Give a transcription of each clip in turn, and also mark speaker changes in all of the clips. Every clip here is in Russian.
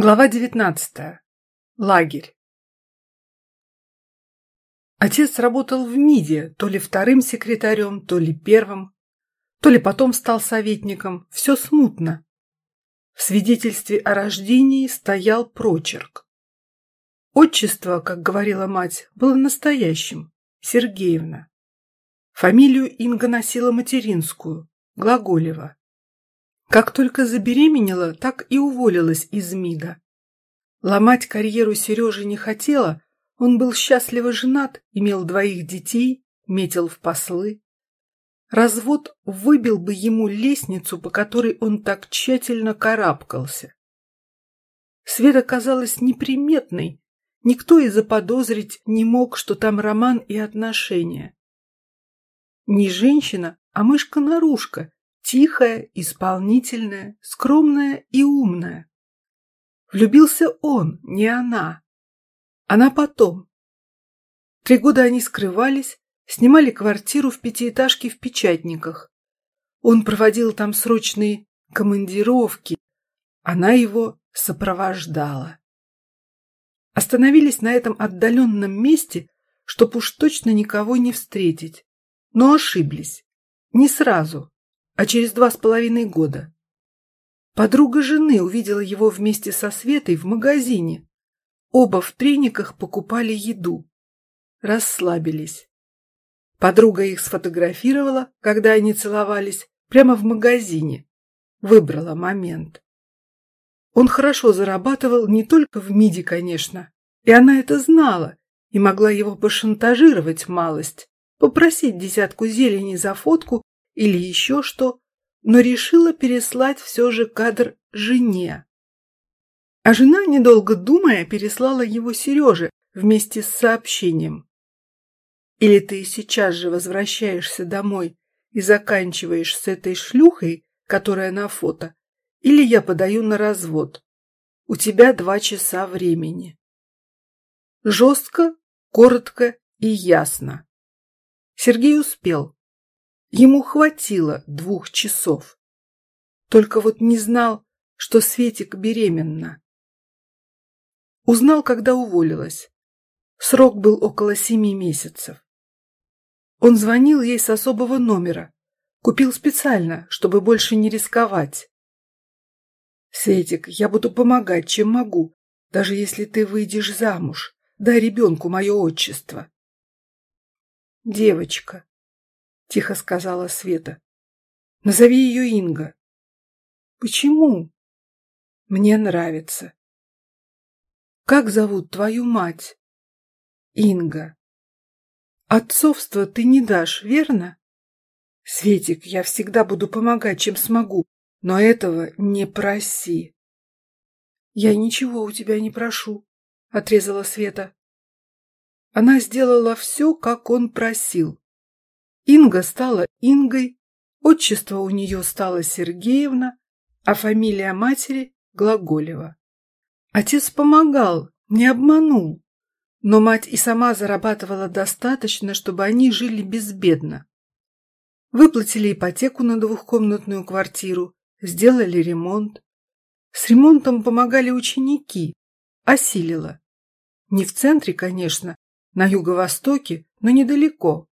Speaker 1: Глава девятнадцатая. Лагерь. Отец работал в МИДе, то ли вторым секретарем, то ли первым, то ли потом стал советником. Все смутно. В свидетельстве о рождении стоял прочерк. Отчество, как говорила мать, было настоящим – Сергеевна. Фамилию Инга носила материнскую – Глаголева. Как только забеременела, так и уволилась из МИДа. Ломать карьеру Сережи не хотела, он был счастливо женат, имел двоих детей, метил в послы. Развод выбил бы ему лестницу, по которой он так тщательно карабкался. Света казалась неприметной, никто и заподозрить не мог, что там роман и отношения. Не женщина, а мышка-нарушка, Тихая, исполнительная, скромная и умная. Влюбился он, не она. Она потом. Три года они скрывались, снимали квартиру в пятиэтажке в Печатниках. Он проводил там срочные командировки. Она его сопровождала. Остановились на этом отдаленном месте, чтоб уж точно никого не встретить. Но ошиблись. Не сразу а через два с половиной года. Подруга жены увидела его вместе со Светой в магазине. Оба в трениках покупали еду. Расслабились. Подруга их сфотографировала, когда они целовались, прямо в магазине. Выбрала момент. Он хорошо зарабатывал не только в МИДе, конечно, и она это знала и могла его пошантажировать малость, попросить десятку зелени за фотку или еще что, но решила переслать все же кадр жене. А жена, недолго думая, переслала его Сереже вместе с сообщением. Или ты сейчас же возвращаешься домой и заканчиваешь с этой шлюхой, которая на фото, или я подаю на развод. У тебя два часа времени. Жестко, коротко и ясно. Сергей успел. Ему хватило двух часов. Только вот не знал, что Светик беременна. Узнал, когда уволилась. Срок был около семи месяцев. Он звонил ей с особого номера. Купил специально, чтобы больше не рисковать. «Светик, я буду помогать, чем могу, даже если ты выйдешь замуж. Дай ребенку мое отчество». «Девочка, — тихо сказала Света. «Назови ее Инга». «Почему?» «Мне нравится». «Как зовут твою мать?» «Инга». «Отцовство ты не дашь, верно?» «Светик, я всегда буду помогать, чем смогу, но этого не проси». «Я ничего у тебя не прошу», — отрезала Света. Она сделала все, как он просил. Инга стала Ингой, отчество у нее стало Сергеевна, а фамилия матери – Глаголева. Отец помогал, не обманул, но мать и сама зарабатывала достаточно, чтобы они жили безбедно. Выплатили ипотеку на двухкомнатную квартиру, сделали ремонт. С ремонтом помогали ученики, осилила. Не в центре, конечно, на юго-востоке, но недалеко.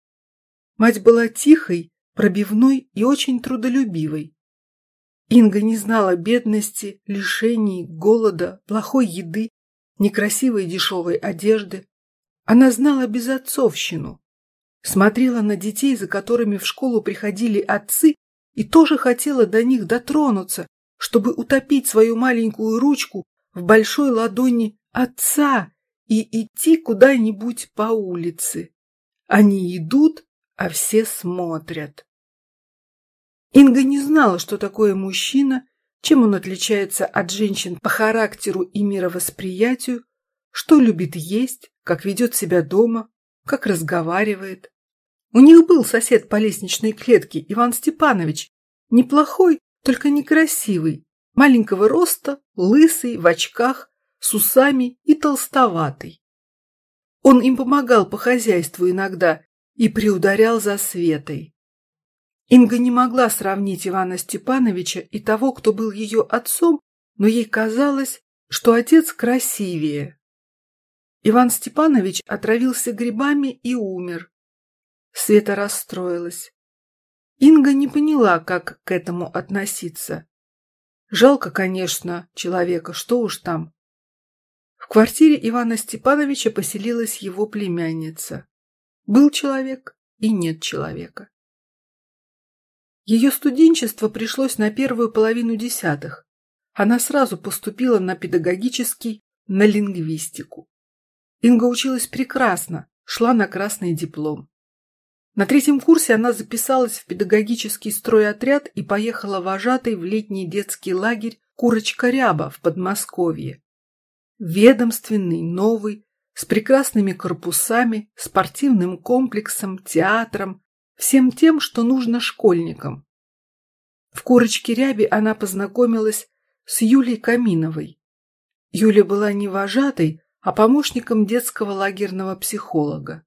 Speaker 1: Мать была тихой, пробивной и очень трудолюбивой. Инга не знала бедности, лишений, голода, плохой еды, некрасивой дешевой одежды. Она знала безотцовщину. Смотрела на детей, за которыми в школу приходили отцы, и тоже хотела до них дотронуться, чтобы утопить свою маленькую ручку в большой ладони отца и идти куда-нибудь по улице. Они идут, а все смотрят. Инга не знала, что такое мужчина, чем он отличается от женщин по характеру и мировосприятию, что любит есть, как ведет себя дома, как разговаривает. У них был сосед по лестничной клетке, Иван Степанович, неплохой, только некрасивый, маленького роста, лысый, в очках, с усами и толстоватый. Он им помогал по хозяйству иногда и приударял за Светой. Инга не могла сравнить Ивана Степановича и того, кто был ее отцом, но ей казалось, что отец красивее. Иван Степанович отравился грибами и умер. Света расстроилась. Инга не поняла, как к этому относиться. Жалко, конечно, человека, что уж там. В квартире Ивана Степановича поселилась его племянница. Был человек и нет человека. Ее студенчество пришлось на первую половину десятых. Она сразу поступила на педагогический, на лингвистику. Инга училась прекрасно, шла на красный диплом. На третьем курсе она записалась в педагогический стройотряд и поехала вожатой в летний детский лагерь «Курочка-ряба» в Подмосковье. Ведомственный, новый, с прекрасными корпусами, спортивным комплексом, театром, всем тем, что нужно школьникам. В «Курочке-рябе» она познакомилась с Юлей Каминовой. Юля была не вожатой, а помощником детского лагерного психолога.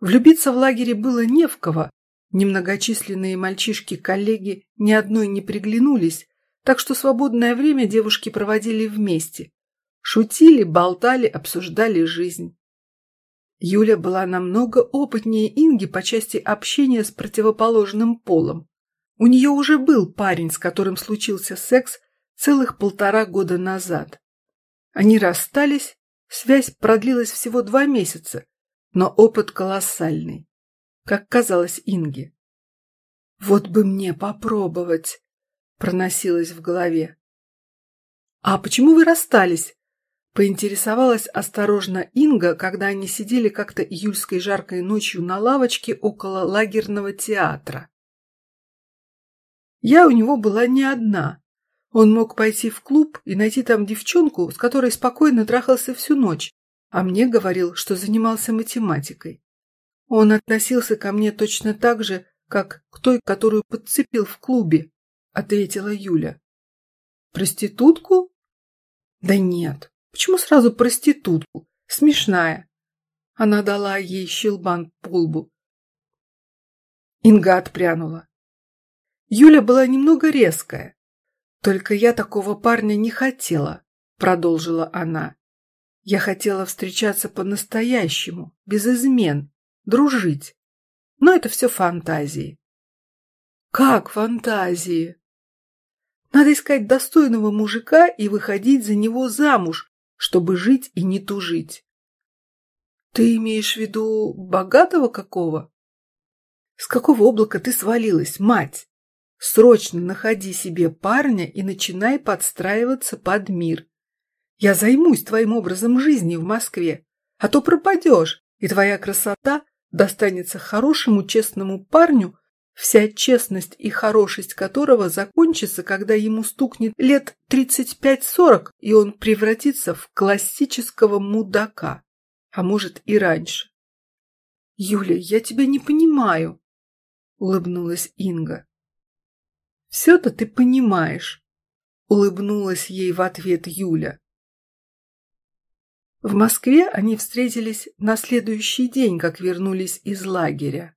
Speaker 1: Влюбиться в лагере было не в кого. Немногочисленные мальчишки-коллеги ни одной не приглянулись, так что свободное время девушки проводили вместе. Шутили, болтали, обсуждали жизнь. Юля была намного опытнее Инги по части общения с противоположным полом. У нее уже был парень, с которым случился секс целых полтора года назад. Они расстались, связь продлилась всего два месяца, но опыт колоссальный, как казалось Инге. «Вот бы мне попробовать!» — проносилось в голове. «А почему вы расстались?» — поинтересовалась осторожно Инга, когда они сидели как-то июльской жаркой ночью на лавочке около лагерного театра. «Я у него была не одна. Он мог пойти в клуб и найти там девчонку, с которой спокойно трахался всю ночь, а мне говорил, что занимался математикой. Он относился ко мне точно так же, как к той, которую подцепил в клубе, ответила Юля. Проститутку? Да нет. Почему сразу проститутку? Смешная. Она дала ей щелбан по лбу. Инга отпрянула. Юля была немного резкая. Только я такого парня не хотела, продолжила она. Я хотела встречаться по-настоящему, без измен, дружить. Но это все фантазии. Как фантазии? Надо искать достойного мужика и выходить за него замуж, чтобы жить и не тужить. Ты имеешь в виду богатого какого? С какого облака ты свалилась, мать? Срочно находи себе парня и начинай подстраиваться под мир. Я займусь твоим образом жизни в Москве, а то пропадешь, и твоя красота достанется хорошему честному парню, вся честность и хорошесть которого закончится, когда ему стукнет лет 35-40, и он превратится в классического мудака, а может и раньше. «Юля, я тебя не понимаю», — улыбнулась Инга. «Все-то ты понимаешь», — улыбнулась ей в ответ Юля. В Москве они встретились на следующий день, как вернулись из лагеря.